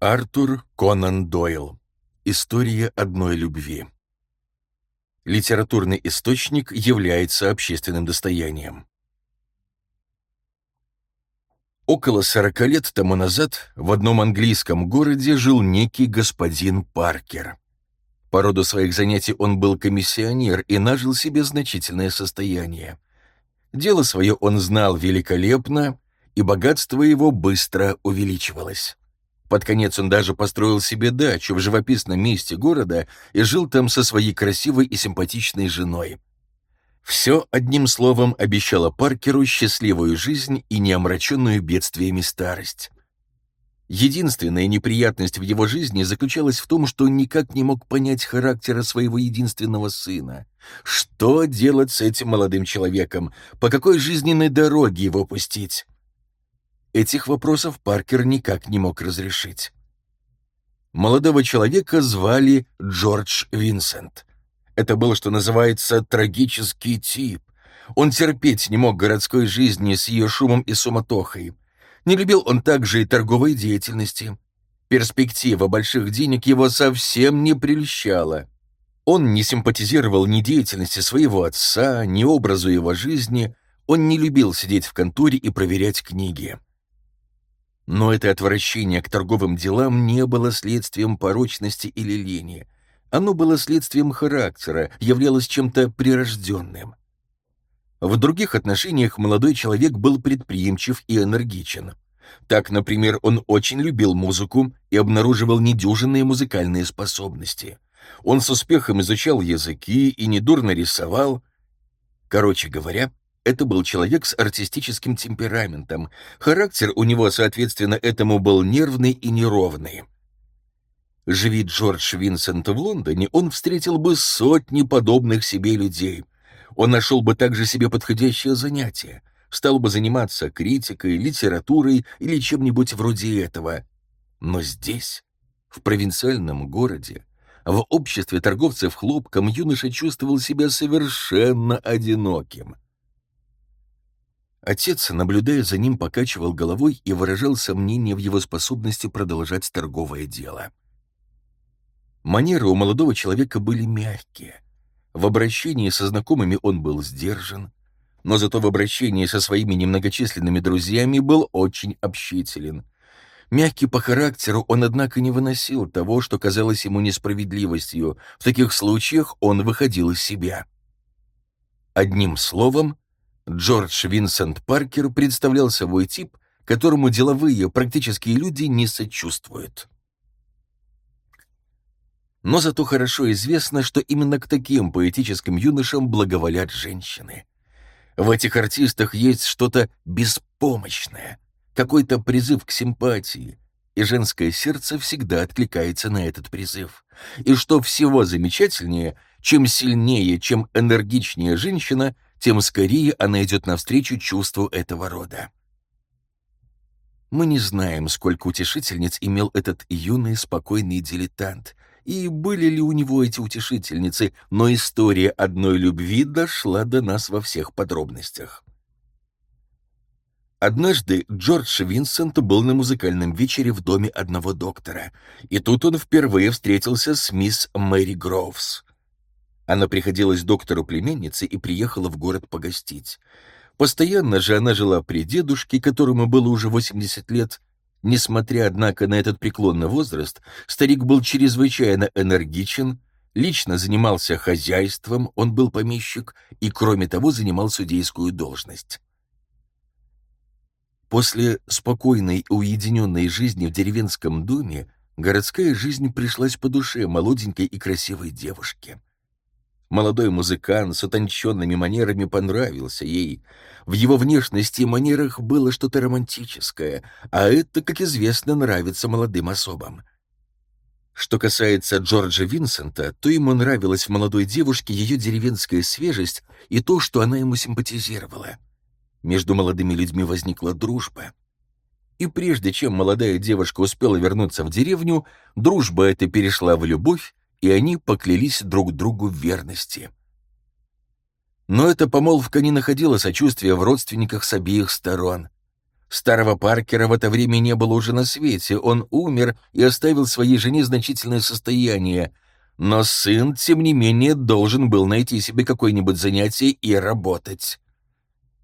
Артур Конан Дойл. История одной любви. Литературный источник является общественным достоянием. Около сорока лет тому назад в одном английском городе жил некий господин Паркер. По роду своих занятий он был комиссионер и нажил себе значительное состояние. Дело свое он знал великолепно, и богатство его быстро увеличивалось. Под конец он даже построил себе дачу в живописном месте города и жил там со своей красивой и симпатичной женой. Все, одним словом, обещало Паркеру счастливую жизнь и неомраченную бедствиями старость. Единственная неприятность в его жизни заключалась в том, что он никак не мог понять характера своего единственного сына. Что делать с этим молодым человеком? По какой жизненной дороге его пустить? Этих вопросов Паркер никак не мог разрешить. Молодого человека звали Джордж Винсент. Это был, что называется, трагический тип. Он терпеть не мог городской жизни с ее шумом и суматохой. Не любил он также и торговой деятельности. Перспектива больших денег его совсем не прельщала. Он не симпатизировал ни деятельности своего отца, ни образу его жизни, он не любил сидеть в конторе и проверять книги. Но это отвращение к торговым делам не было следствием порочности или лени. Оно было следствием характера, являлось чем-то прирожденным. В других отношениях молодой человек был предприимчив и энергичен. Так, например, он очень любил музыку и обнаруживал недюжинные музыкальные способности. Он с успехом изучал языки и недурно рисовал. Короче говоря, это был человек с артистическим темпераментом. Характер у него, соответственно, этому был нервный и неровный. Живи Джордж Винсент в Лондоне, он встретил бы сотни подобных себе людей — он нашел бы также себе подходящее занятие, стал бы заниматься критикой, литературой или чем-нибудь вроде этого. Но здесь, в провинциальном городе, в обществе торговцев хлопком юноша чувствовал себя совершенно одиноким. Отец, наблюдая за ним, покачивал головой и выражал сомнение в его способности продолжать торговое дело. Манеры у молодого человека были мягкие — в обращении со знакомыми он был сдержан, но зато в обращении со своими немногочисленными друзьями был очень общителен. Мягкий по характеру, он, однако, не выносил того, что казалось ему несправедливостью. В таких случаях он выходил из себя. Одним словом, Джордж Винсент Паркер представлял собой тип, которому деловые, практические люди не сочувствуют. Но зато хорошо известно, что именно к таким поэтическим юношам благоволят женщины. В этих артистах есть что-то беспомощное, какой-то призыв к симпатии, и женское сердце всегда откликается на этот призыв. И что всего замечательнее, чем сильнее, чем энергичнее женщина, тем скорее она идет навстречу чувству этого рода. Мы не знаем, сколько утешительниц имел этот юный спокойный дилетант, и были ли у него эти утешительницы, но история одной любви дошла до нас во всех подробностях. Однажды Джордж Винсент был на музыкальном вечере в доме одного доктора, и тут он впервые встретился с мисс Мэри Гроувс. Она приходилась доктору племяннице и приехала в город погостить. Постоянно же она жила при дедушке, которому было уже 80 лет, Несмотря, однако, на этот преклонный возраст, старик был чрезвычайно энергичен, лично занимался хозяйством, он был помещик и, кроме того, занимал судейскую должность. После спокойной уединенной жизни в деревенском доме городская жизнь пришлась по душе молоденькой и красивой девушке. Молодой музыкант с утонченными манерами понравился ей. В его внешности и манерах было что-то романтическое, а это, как известно, нравится молодым особам. Что касается Джорджа Винсента, то ему нравилась в молодой девушке ее деревенская свежесть и то, что она ему симпатизировала. Между молодыми людьми возникла дружба. И прежде чем молодая девушка успела вернуться в деревню, дружба эта перешла в любовь, и они поклялись друг другу в верности. Но эта помолвка не находила сочувствия в родственниках с обеих сторон. Старого Паркера в это время не было уже на свете, он умер и оставил своей жене значительное состояние. Но сын, тем не менее, должен был найти себе какое-нибудь занятие и работать.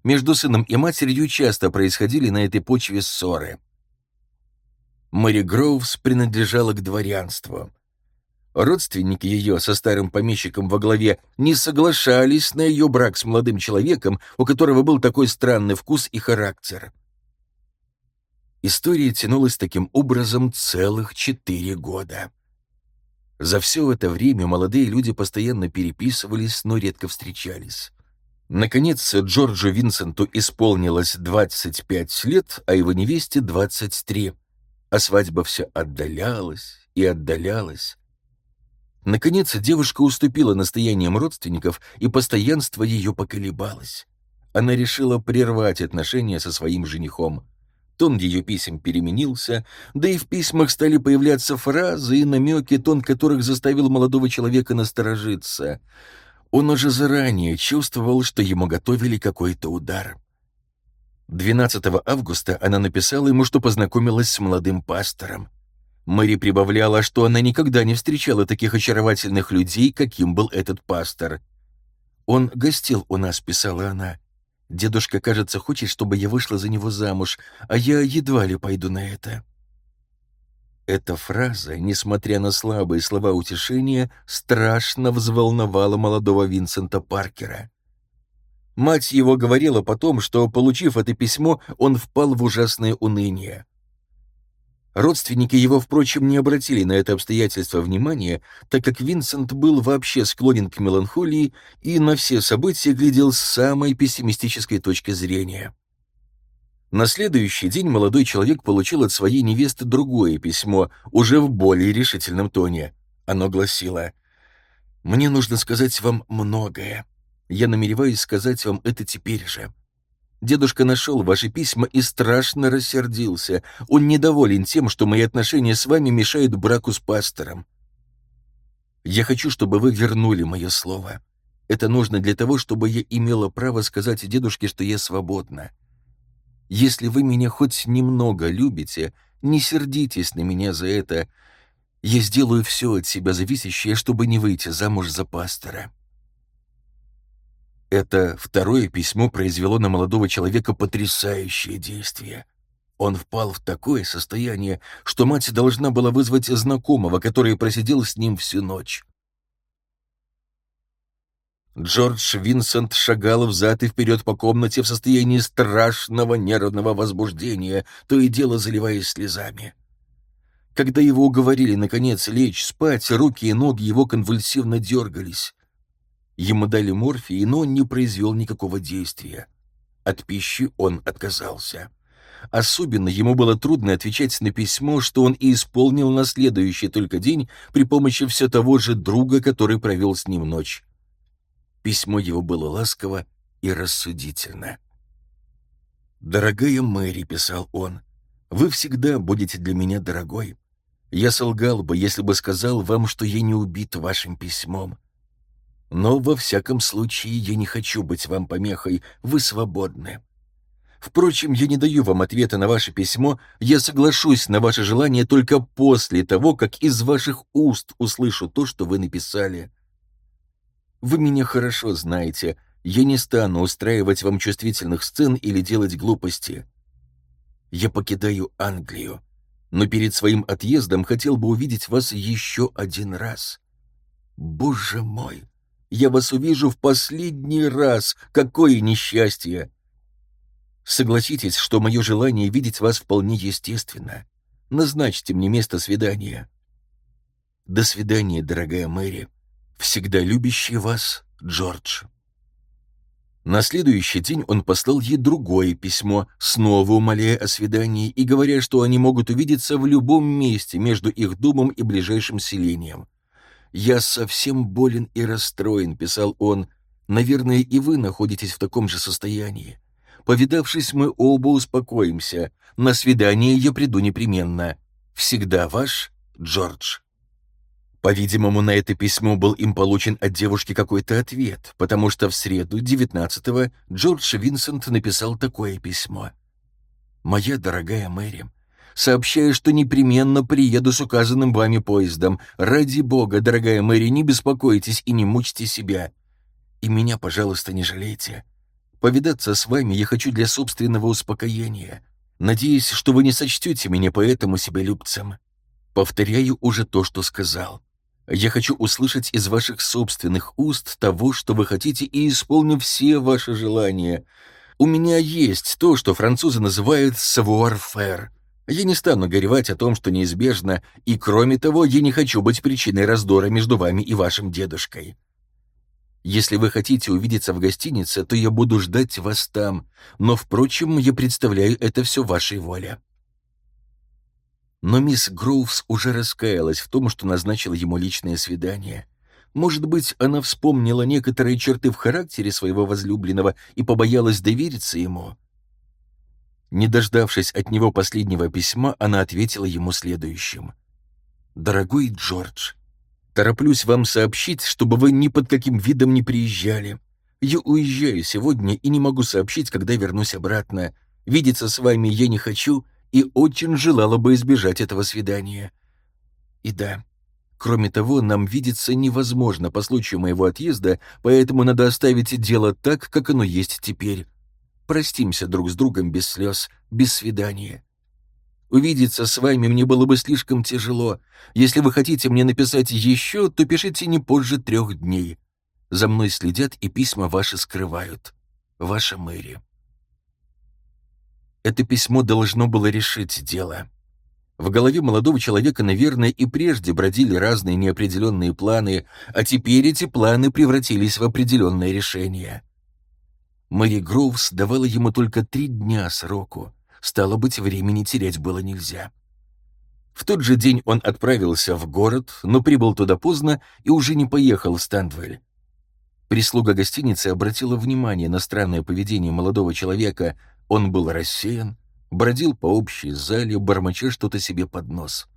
Между сыном и матерью часто происходили на этой почве ссоры. Мэри Гроувс принадлежала к дворянству. Родственники ее со старым помещиком во главе не соглашались на ее брак с молодым человеком, у которого был такой странный вкус и характер. История тянулась таким образом целых четыре года. За все это время молодые люди постоянно переписывались, но редко встречались. Наконец, Джорджу Винсенту исполнилось 25 лет, а его невесте 23, а свадьба все отдалялась и отдалялась. Наконец, девушка уступила настояниям родственников, и постоянство ее поколебалось. Она решила прервать отношения со своим женихом. Тон ее писем переменился, да и в письмах стали появляться фразы и намеки, тон которых заставил молодого человека насторожиться. Он уже заранее чувствовал, что ему готовили какой-то удар. 12 августа она написала ему, что познакомилась с молодым пастором. Мэри прибавляла, что она никогда не встречала таких очаровательных людей, каким был этот пастор. «Он гостил у нас», — писала она. Дедушка, кажется, хочет, чтобы я вышла за него замуж, а я едва ли пойду на это». Эта фраза, несмотря на слабые слова утешения, страшно взволновала молодого Винсента Паркера. Мать его говорила потом, что, получив это письмо, он впал в ужасное уныние. Родственники его, впрочем, не обратили на это обстоятельство внимания, так как Винсент был вообще склонен к меланхолии и на все события глядел с самой пессимистической точки зрения. На следующий день молодой человек получил от своей невесты другое письмо, уже в более решительном тоне. Оно гласило «Мне нужно сказать вам многое. Я намереваюсь сказать вам это теперь же. Дедушка нашел ваши письма и страшно рассердился. Он недоволен тем, что мои отношения с вами мешают браку с пастором. Я хочу, чтобы вы вернули мое слово. Это нужно для того, чтобы я имела право сказать дедушке, что я свободна. Если вы меня хоть немного любите, не сердитесь на меня за это. Я сделаю все от себя зависящее, чтобы не выйти замуж за пастора. Это второе письмо произвело на молодого человека потрясающее действие. Он впал в такое состояние, что мать должна была вызвать знакомого, который просидел с ним всю ночь. Джордж Винсент шагал взад и вперед по комнате в состоянии страшного нервного возбуждения, то и дело заливаясь слезами. Когда его уговорили, наконец, лечь спать, руки и ноги его конвульсивно дергались. Ему дали морфий, но он не произвел никакого действия. От пищи он отказался. Особенно ему было трудно отвечать на письмо, что он и исполнил на следующий только день при помощи все того же друга, который провел с ним ночь. Письмо его было ласково и рассудительно. «Дорогая Мэри», — писал он, — «вы всегда будете для меня дорогой. Я солгал бы, если бы сказал вам, что я не убит вашим письмом. Но во всяком случае я не хочу быть вам помехой, вы свободны. Впрочем, я не даю вам ответа на ваше письмо, я соглашусь на ваше желание только после того, как из ваших уст услышу то, что вы написали. Вы меня хорошо знаете, я не стану устраивать вам чувствительных сцен или делать глупости. Я покидаю Англию, но перед своим отъездом хотел бы увидеть вас еще один раз. Боже мой! Я вас увижу в последний раз. Какое несчастье! Согласитесь, что мое желание видеть вас вполне естественно. Назначьте мне место свидания. До свидания, дорогая Мэри. Всегда любящий вас, Джордж. На следующий день он послал ей другое письмо, снова умоляя о свидании и говоря, что они могут увидеться в любом месте между их домом и ближайшим селением. «Я совсем болен и расстроен», — писал он. «Наверное, и вы находитесь в таком же состоянии. Повидавшись, мы оба успокоимся. На свидание я приду непременно. Всегда ваш Джордж». По-видимому, на это письмо был им получен от девушки какой-то ответ, потому что в среду, 19-го, Джордж Винсент написал такое письмо. «Моя дорогая Мэри, сообщаю, что непременно приеду с указанным вами поездом. Ради бога, дорогая Мэри, не беспокойтесь и не мучьте себя. И меня, пожалуйста, не жалейте. Повидаться с вами я хочу для собственного успокоения. Надеюсь, что вы не сочтете меня поэтому себелюбцем. Повторяю уже то, что сказал. Я хочу услышать из ваших собственных уст того, что вы хотите, и исполню все ваши желания. У меня есть то, что французы называют «savoir-faire». Я не стану горевать о том, что неизбежно, и, кроме того, я не хочу быть причиной раздора между вами и вашим дедушкой. Если вы хотите увидеться в гостинице, то я буду ждать вас там, но, впрочем, я представляю это все вашей воле». Но мисс Гроувс уже раскаялась в том, что назначила ему личное свидание. Может быть, она вспомнила некоторые черты в характере своего возлюбленного и побоялась довериться ему. Не дождавшись от него последнего письма, она ответила ему следующим. «Дорогой Джордж, Тороплюсь вам сообщить, чтобы вы ни под каким видом не приезжали. Я уезжаю сегодня и не могу сообщить, когда вернусь обратно. Видеться с вами я не хочу и очень желала бы избежать этого свидания. И да, кроме того, нам видеться невозможно по случаю моего отъезда, поэтому надо оставить дело так, как оно есть теперь. Простимся друг с другом без слез, без свидания. Увидеться с вами мне было бы слишком тяжело. Если вы хотите мне написать еще, то пишите не позже трех дней. За мной следят и письма ваши скрывают. Ваша Мэри. Это письмо должно было решить дело. В голове молодого человека, наверное, и прежде бродили разные неопределенные планы, а теперь эти планы превратились в определенное решение. Мэри Гроувс давала ему только три дня сроку. Стало быть, времени терять было нельзя. В тот же день он отправился в город, но прибыл туда поздно и уже не поехал в Стандвель. Прислуга гостиницы обратила внимание на странное поведение молодого человека. Он был рассеян, бродил по общей зале, бормоча что-то себе под нос.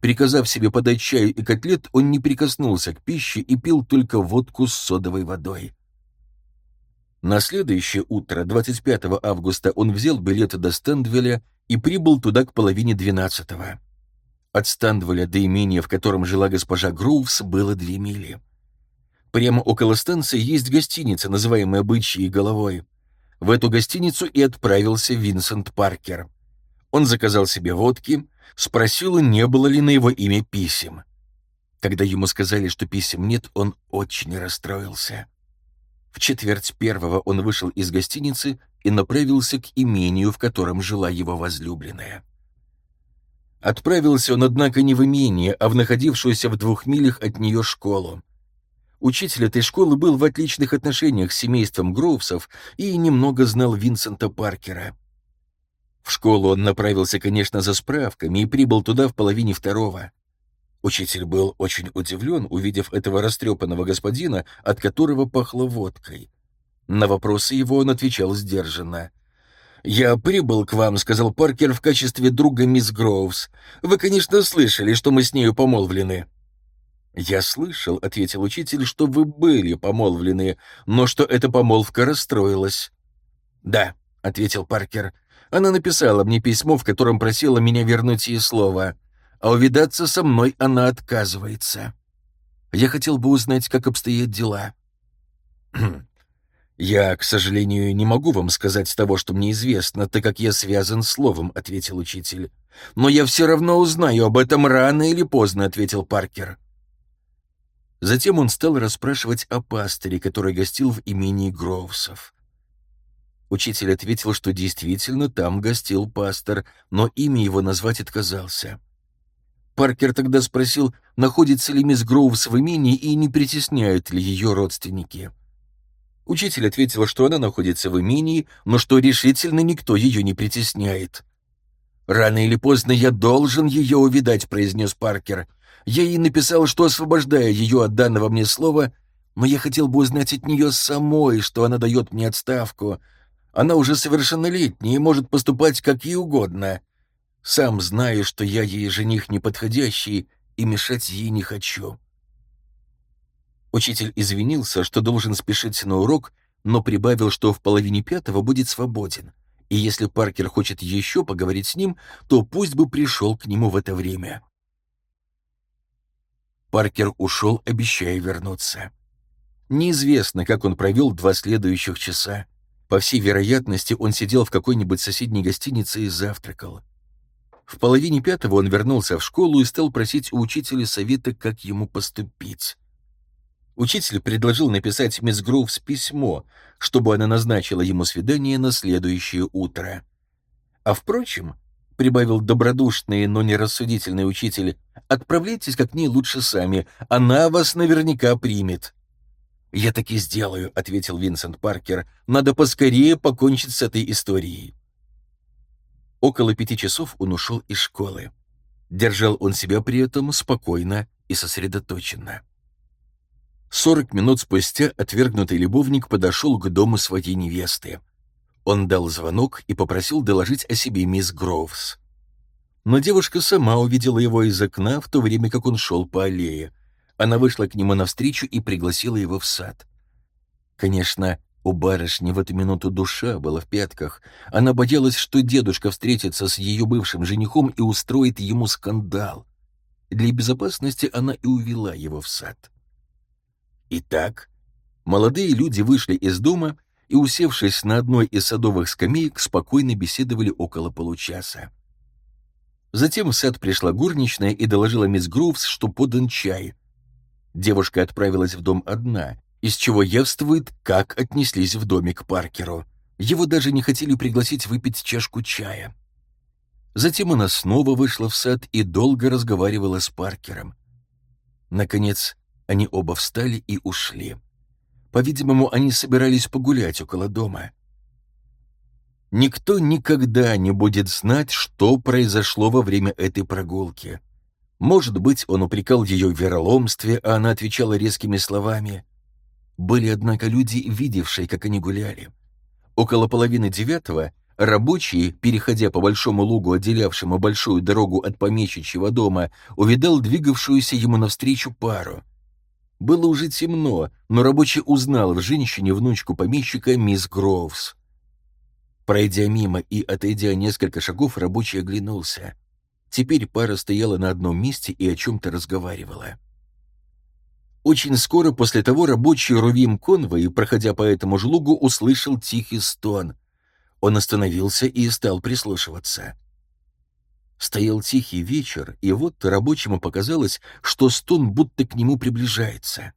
Приказав себе подать чаю и котлет, он не прикоснулся к пище и пил только водку с содовой водой. На следующее утро, 25 августа, он взял билеты до Стендвеля и прибыл туда к половине двенадцатого. От Стендвеля до имения, в котором жила госпожа Грувс, было две мили. Прямо около станции есть гостиница, называемая «Бычьей головой». В эту гостиницу и отправился Винсент Паркер. Он заказал себе водки, спросил, не было ли на его имя писем. Когда ему сказали, что писем нет, он очень расстроился. В четверть первого он вышел из гостиницы и направился к имению, в котором жила его возлюбленная. Отправился он, однако, не в имение, а в находившуюся в двух милях от нее школу. Учитель этой школы был в отличных отношениях с семейством Гроувсов и немного знал Винсента Паркера. В школу он направился, конечно, за справками и прибыл туда в половине второго. Учитель был очень удивлен, увидев этого растрепанного господина, от которого пахло водкой. На вопросы его он отвечал сдержанно. «Я прибыл к вам», — сказал Паркер в качестве друга мисс Гроувс. «Вы, конечно, слышали, что мы с нею помолвлены». «Я слышал», — ответил учитель, — «что вы были помолвлены, но что эта помолвка расстроилась». «Да», — ответил Паркер, — «она написала мне письмо, в котором просила меня вернуть ей слово а увидаться со мной она отказывается. Я хотел бы узнать, как обстоят дела. «Я, к сожалению, не могу вам сказать того, что мне известно, так как я связан словом», — ответил учитель. «Но я все равно узнаю об этом рано или поздно», — ответил Паркер. Затем он стал расспрашивать о пастыре, который гостил в имении Гроувсов. Учитель ответил, что действительно там гостил пастор, но имя его назвать отказался. Паркер тогда спросил, находится ли мисс Гроувс в имении и не притесняют ли ее родственники. Учитель ответил, что она находится в имении, но что решительно никто ее не притесняет. «Рано или поздно я должен ее увидать», — произнес Паркер. «Я ей написал, что освобождаю ее от данного мне слова, но я хотел бы узнать от нее самой, что она дает мне отставку. Она уже совершеннолетняя и может поступать как ей угодно. Сам знаю, что я ей жених неподходящий, и мешать ей не хочу». Учитель извинился, что должен спешить на урок, но прибавил, что в половине пятого будет свободен, И если Паркер хочет еще поговорить с ним, то пусть бы пришел к нему в это время. Паркер ушел, обещая вернуться. Неизвестно, как он провел два следующих часа. По всей вероятности, он сидел в какой-нибудь соседней гостинице и завтракал. В половине пятого он вернулся в школу и стал просить у учителя совета, как ему поступить. Учитель предложил написать мисс Гроувс письмо, чтобы она назначила ему свидание на следующее утро. А впрочем, — прибавил добродушный, но нерассудительный учитель, — отправляйтесь как ней лучше сами, она вас наверняка примет. «Я так и сделаю», — ответил Винсент Паркер. «Надо поскорее покончить с этой историей». Около пяти часов он ушел из школы. Держал он себя при этом спокойно и сосредоточенно. Сорок минут спустя отвергнутый любовник подошел к дому своей невесты. Он дал звонок и попросил доложить о себе мисс Гроувс. Но девушка сама увидела его из окна, в то время как он шел по аллее. Она вышла к нему навстречу и пригласила его в сад. Конечно, у барышни в эту минуту душа была в пятках. Она боялась, что дедушка встретится с ее бывшим женихом и устроит ему скандал. Для безопасности она и увела его в сад. Итак, молодые люди вышли из дома и, усевшись на одной из садовых скамеек, спокойно беседовали около получаса. Затем в сад пришла горничная и доложила мисс Грувс, что подан чай, Девушка отправилась в дом одна, из чего явствует, как отнеслись в доме к Паркеру. Его даже не хотели пригласить выпить чашку чая. Затем она снова вышла в сад и долго разговаривала с Паркером. Наконец, они оба встали и ушли. По-видимому, они собирались погулять около дома. Никто никогда не будет знать, что произошло во время этой прогулки. Может быть, он упрекал ее в вероломстве, а она отвечала резкими словами. Были, однако, люди, видевшие, как они гуляли. Около половины девятого рабочий, переходя по большому лугу, отделявшему большую дорогу от помещичьего дома, увидал двигавшуюся ему навстречу пару. Было уже темно, но рабочий узнал в женщине внучку помещика мисс Гроувс. Пройдя мимо и отойдя несколько шагов, рабочий оглянулся. Теперь пара стояла на одном месте и о чем-то разговаривала. Очень скоро после того рабочий Рувим Конвой, проходя по этому же лугу, услышал тихий стон. Он остановился и стал прислушиваться. Стоял тихий вечер, и вот рабочему показалось, что стон будто к нему приближается.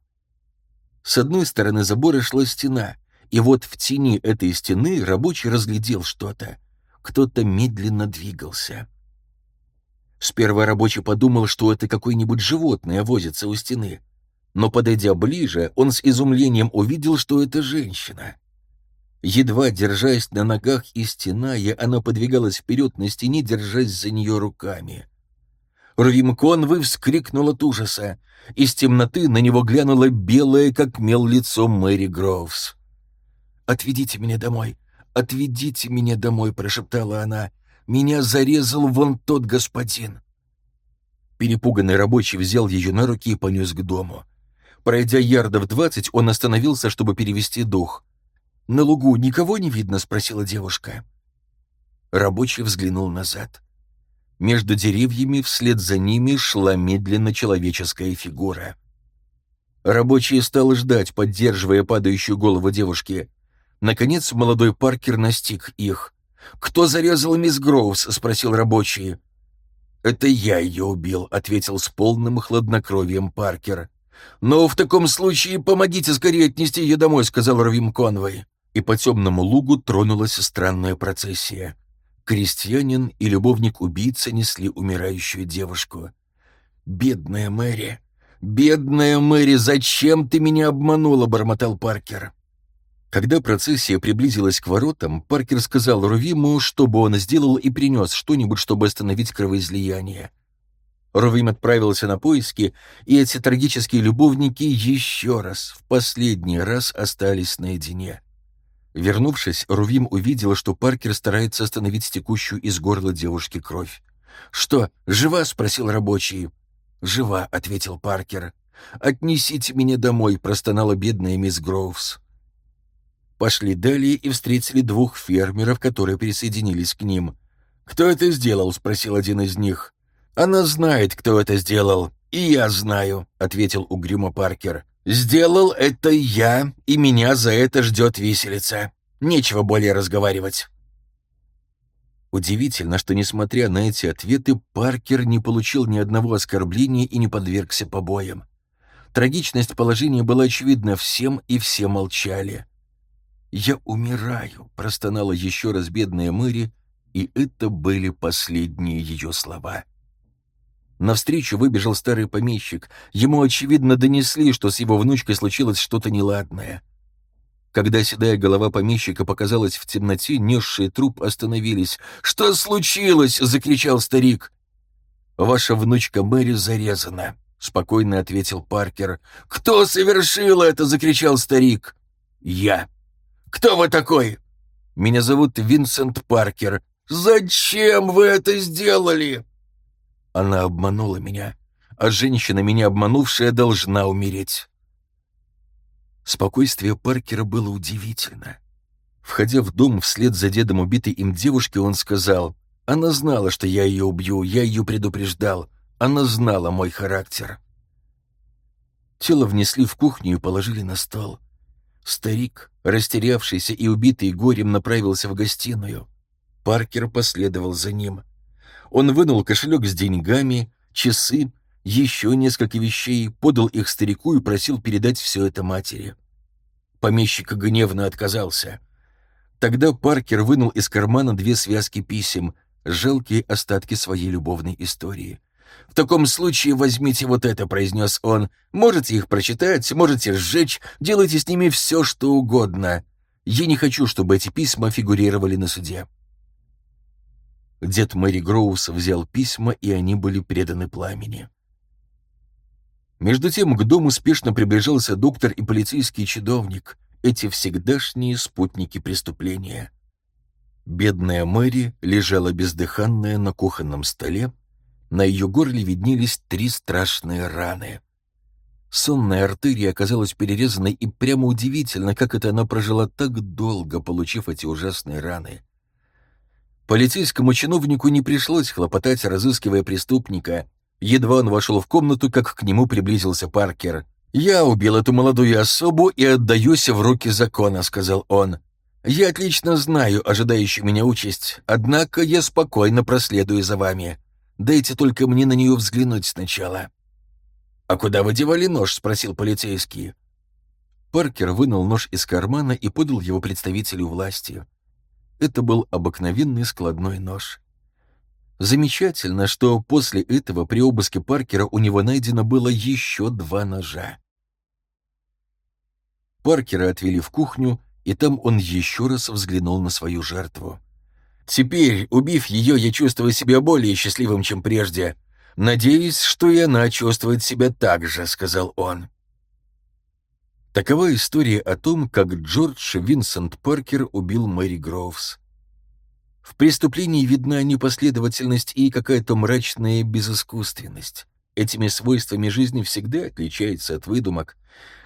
С одной стороны забора шла стена, и вот в тени этой стены рабочий разглядел что-то. Кто-то медленно двигался. Сперва рабочий подумал, что это какое-нибудь животное возится у стены. Но, подойдя ближе, он с изумлением увидел, что это женщина. Едва держась на ногах и стеная, она подвигалась вперед на стене, держась за нее руками. Рвимконвы вскрикнул от ужаса. Из темноты на него глянуло белое, как мел, лицо Мэри Гроувс. «Отведите меня домой! Отведите меня домой!» — прошептала она. Меня зарезал вон тот господин». Перепуганный рабочий взял ее на руки и понес к дому. Пройдя ярдов двадцать, он остановился, чтобы перевести дух. «На лугу никого не видно?» — спросила девушка. Рабочий взглянул назад. Между деревьями вслед за ними шла медленно человеческая фигура. Рабочий стал ждать, поддерживая падающую голову девушки. Наконец молодой Паркер настиг их. «Кто зарезал мисс Гроувс?» — спросил рабочий. «Это я ее убил», — ответил с полным хладнокровием Паркер. «Но в таком случае помогите скорее отнести ее домой», — сказал Равим Конвой. И по темному лугу тронулась странная процессия. Крестьянин и любовник-убийца несли умирающую девушку. «Бедная Мэри! Бедная Мэри, зачем ты меня обманула?» — бормотал Паркер. Когда процессия приблизилась к воротам, Паркер сказал Рувиму, чтобы он сделал и принес что-нибудь, чтобы остановить кровоизлияние. Рувим отправился на поиски, и эти трагические любовники еще раз, в последний раз остались наедине. Вернувшись, Рувим увидел, что Паркер старается остановить текущую из горла девушки кровь. «Что, жива?» — спросил рабочий. «Жива», — ответил Паркер. «Отнесите меня домой», — простонала бедная мисс Гроувс. Пошли далее и встретили двух фермеров, которые присоединились к ним. «Кто это сделал?» — спросил один из них. «Она знает, кто это сделал. И я знаю», — ответил угрюмо Паркер. «Сделал это я, и меня за это ждет виселица. Нечего более разговаривать». Удивительно, что, несмотря на эти ответы, Паркер не получил ни одного оскорбления и не подвергся побоям. Трагичность положения была очевидна всем, и все молчали. «Я умираю», — простонала еще раз бедная Мэри, и это были последние ее слова. Навстречу выбежал старый помещик. Ему, очевидно, донесли, что с его внучкой случилось что-то неладное. Когда седая голова помещика показалась в темноте, несшие труп остановились. «Что случилось?» — закричал старик. «Ваша внучка Мэри зарезана», — спокойно ответил Паркер. «Кто совершил это?» — закричал старик. «Я». «Кто вы такой?» «Меня зовут Винсент Паркер. «Зачем вы это сделали?» Она обманула меня, а женщина, меня обманувшая, должна умереть. Спокойствие Паркера было удивительно. Входя в дом вслед за дедом убитой им девушки, он сказал, «Она знала, что я ее убью, я ее предупреждал. Она знала мой характер». Тело внесли в кухню и положили на стол. Старик, растерявшийся и убитый горем, направился в гостиную. Паркер последовал за ним. Он вынул кошелек с деньгами, часы, еще несколько вещей, подал их старику и просил передать все это матери. Помещик гневно отказался. Тогда Паркер вынул из кармана две связки писем, жалкие остатки своей любовной истории. «В таком случае возьмите вот это», — произнес он. «Можете их прочитать, можете сжечь, делайте с ними все, что угодно. Я не хочу, чтобы эти письма фигурировали на суде». Дед Мэри Гроус взял письма, и они были преданы пламени. Между тем к дому спешно приближался доктор и полицейский чиновник, эти всегдашние спутники преступления. Бедная Мэри лежала бездыханная на кухонном столе, на ее горле виднелись три страшные раны. Сонная артерия оказалась перерезанной, и прямо удивительно, как это она прожила так долго, получив эти ужасные раны. Полицейскому чиновнику не пришлось хлопотать, разыскивая преступника. Едва он вошел в комнату, как к нему приблизился Паркер. «Я убил эту молодую особу и отдаюсь в руки закона», — сказал он. «Я отлично знаю ожидающую меня участь, однако я спокойно проследую за вами. Дайте только мне на нее взглянуть сначала». «А куда вы девали нож?» — спросил полицейский. Паркер вынул нож из кармана и подал его представителю власти. Это был обыкновенный складной нож. Замечательно, что после этого при обыске Паркера у него найдено было еще два ножа. Паркера отвели в кухню, и там он еще раз взглянул на свою жертву. «Теперь, убив ее, я чувствую себя более счастливым, чем прежде. Надеюсь, что и она чувствует себя так же», — сказал он. Такова история о том, как Джордж Винсент Паркер убил Мэри Гроувс. В преступлении видна непоследовательность и какая-то мрачная безыскусственность. Этими свойствами жизни всегда отличается от выдумок.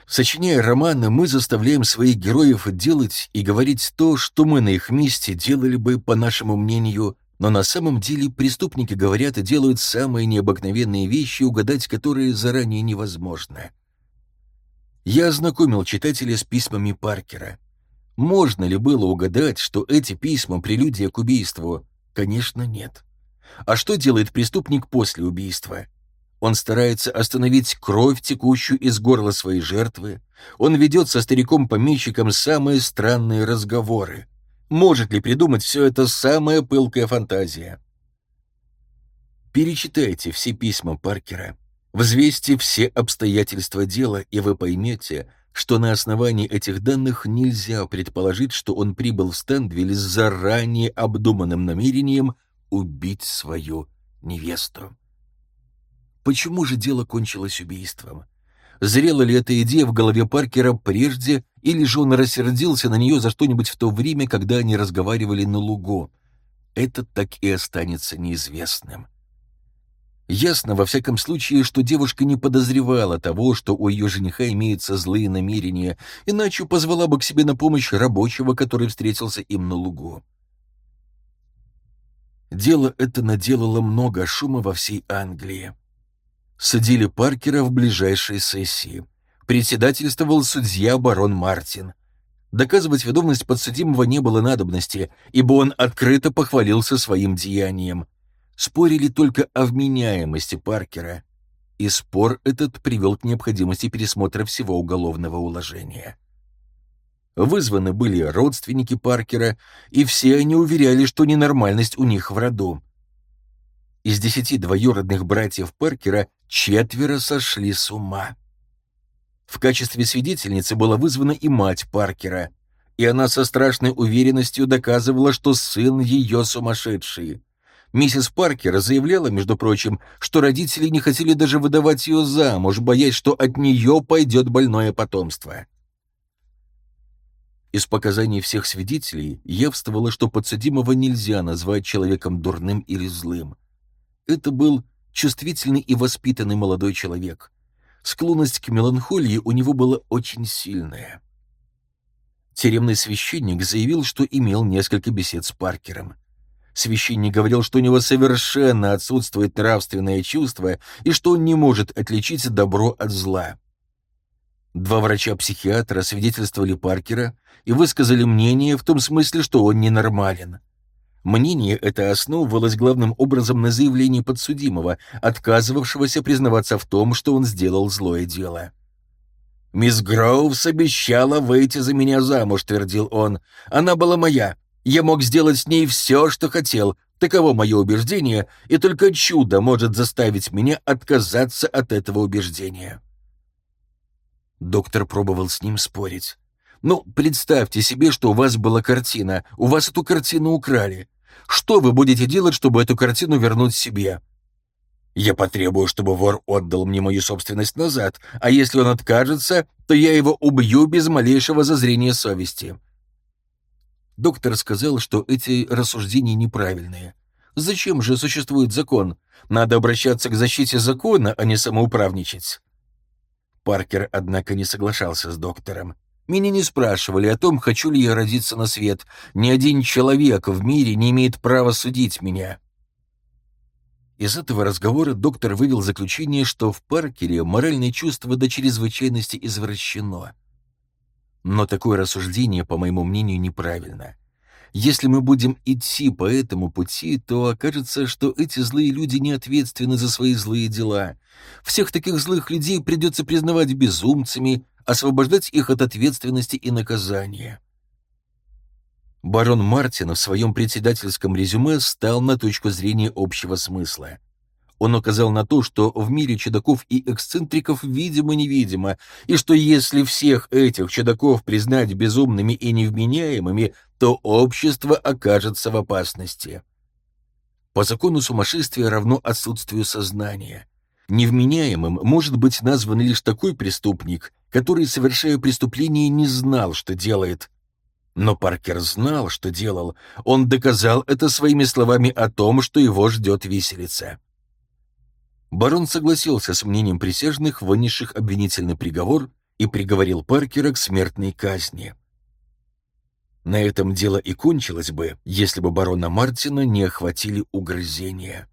Сочиняя романы, мы заставляем своих героев делать и говорить то, что мы на их месте делали бы, по нашему мнению, но на самом деле преступники говорят и делают самые необыкновенные вещи, угадать которые заранее невозможно. Я ознакомил читателя с письмами Паркера. Можно ли было угадать, что эти письма — прелюдия к убийству? Конечно, нет. А что делает преступник после убийства? Он старается остановить кровь, текущую из горла своей жертвы. Он ведет со стариком-помещиком самые странные разговоры. Может ли придумать все это самая пылкая фантазия? Перечитайте все письма Паркера. Взвесьте все обстоятельства дела, и вы поймете, что на основании этих данных нельзя предположить, что он прибыл в Стендвиль с заранее обдуманным намерением убить свою невесту. Почему же дело кончилось убийством? Зрела ли эта идея в голове Паркера прежде, или же он рассердился на нее за что-нибудь в то время, когда они разговаривали на лугу? Это так и останется неизвестным. Ясно, во всяком случае, что девушка не подозревала того, что у ее жениха имеются злые намерения, иначе позвала бы к себе на помощь рабочего, который встретился им на лугу. Дело это наделало много шума во всей Англии. Садили Паркера в ближайшей сессии. Председательствовал судья барон Мартин. Доказывать виновность подсудимого не было надобности, ибо он открыто похвалился своим деянием — спорили только о вменяемости Паркера, и спор этот привел к необходимости пересмотра всего уголовного уложения. Вызваны были родственники Паркера, и все они уверяли, что ненормальность у них в роду. Из десяти двоюродных братьев Паркера четверо сошли с ума. В качестве свидетельницы была вызвана и мать Паркера, и она со страшной уверенностью доказывала, что сын ее сумасшедший. Миссис Паркер заявляла, между прочим, что родители не хотели даже выдавать ее замуж, боясь, что от нее пойдет больное потомство. Из показаний всех свидетелей явствовало, что подсудимого нельзя назвать человеком дурным или злым. Это был чувствительный и воспитанный молодой человек. Склонность к меланхолии у него была очень сильная. Тюремный священник заявил, что имел несколько бесед с Паркером. Священник говорил, что у него совершенно отсутствует нравственное чувство и что он не может отличить добро от зла. Два врача-психиатра свидетельствовали Паркера и высказали мнение в том смысле, что он ненормален. Мнение это основывалось главным образом на заявлении подсудимого, отказывавшегося признаваться в том, что он сделал злое дело. «Мисс Гроувс обещала выйти за меня замуж», — твердил он. «Она была моя. Я мог сделать с ней все, что хотел, таково мое убеждение, и только чудо может заставить меня отказаться от этого убеждения. Доктор пробовал с ним спорить. «Ну, представьте себе, что у вас была картина, у вас эту картину украли. Что вы будете делать, чтобы эту картину вернуть себе?» «Я потребую, чтобы вор отдал мне мою собственность назад, а если он откажется, то я его убью без малейшего зазрения совести. Доктор сказал, что эти рассуждения неправильные. Зачем же существует закон? Надо обращаться к защите закона, а не самоуправничать. Паркер, однако, не соглашался с доктором. Меня не спрашивали о том, хочу ли я родиться на свет. Ни один человек в мире не имеет права судить меня. Из этого разговора доктор вывел заключение, что в Паркере моральное чувство до чрезвычайности извращено. Но такое рассуждение, по моему мнению, неправильно. Если мы будем идти по этому пути, то окажется, что эти злые люди не ответственны за свои злые дела. Всех таких злых людей придется признавать безумцами, освобождать их от ответственности и наказания. Барон Мартин в своем председательском резюме стал на точку зрения общего смысла — он указал на то, что в мире чудаков и эксцентриков видимо-невидимо, и что если всех этих чудаков признать безумными и невменяемыми, то общество окажется в опасности. По закону сумасшествия равно отсутствию сознания. Невменяемым может быть назван лишь такой преступник, который, совершая преступление, не знал, что делает. Но Паркер знал, что делал. Он доказал это своими словами о том, что его ждет виселица. Барон согласился с мнением присяжных, вынесших обвинительный приговор, и приговорил Паркера к смертной казни. На этом дело и кончилось бы, если бы барона Мартина не охватили угрызения.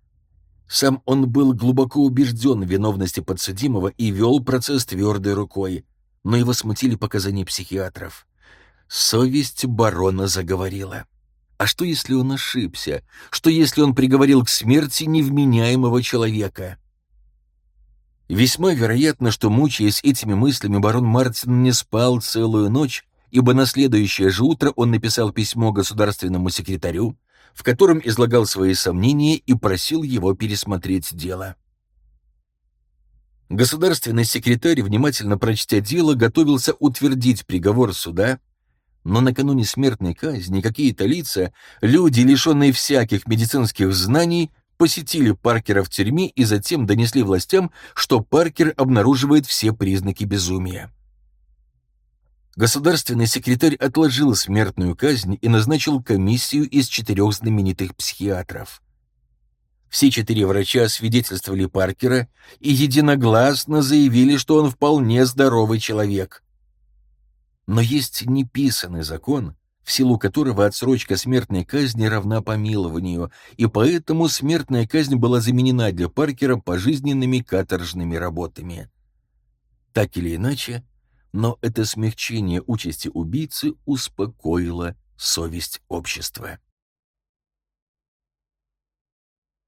Сам он был глубоко убежден в виновности подсудимого и вел процесс твердой рукой, но его смутили показания психиатров. Совесть барона заговорила. А что, если он ошибся? Что, если он приговорил к смерти невменяемого человека? Весьма вероятно, что, мучаясь этими мыслями, барон Мартин не спал целую ночь, ибо на следующее же утро он написал письмо государственному секретарю, в котором излагал свои сомнения и просил его пересмотреть дело. Государственный секретарь, внимательно прочтя дело, готовился утвердить приговор суда, но накануне смертной казни какие-то лица, люди, лишенные всяких медицинских знаний, посетили Паркера в тюрьме и затем донесли властям, что Паркер обнаруживает все признаки безумия. Государственный секретарь отложил смертную казнь и назначил комиссию из четырех знаменитых психиатров. Все четыре врача свидетельствовали Паркера и единогласно заявили, что он вполне здоровый человек. Но есть неписанный закон, в силу которого отсрочка смертной казни равна помилованию, и поэтому смертная казнь была заменена для Паркера пожизненными каторжными работами. Так или иначе, но это смягчение участи убийцы успокоило совесть общества.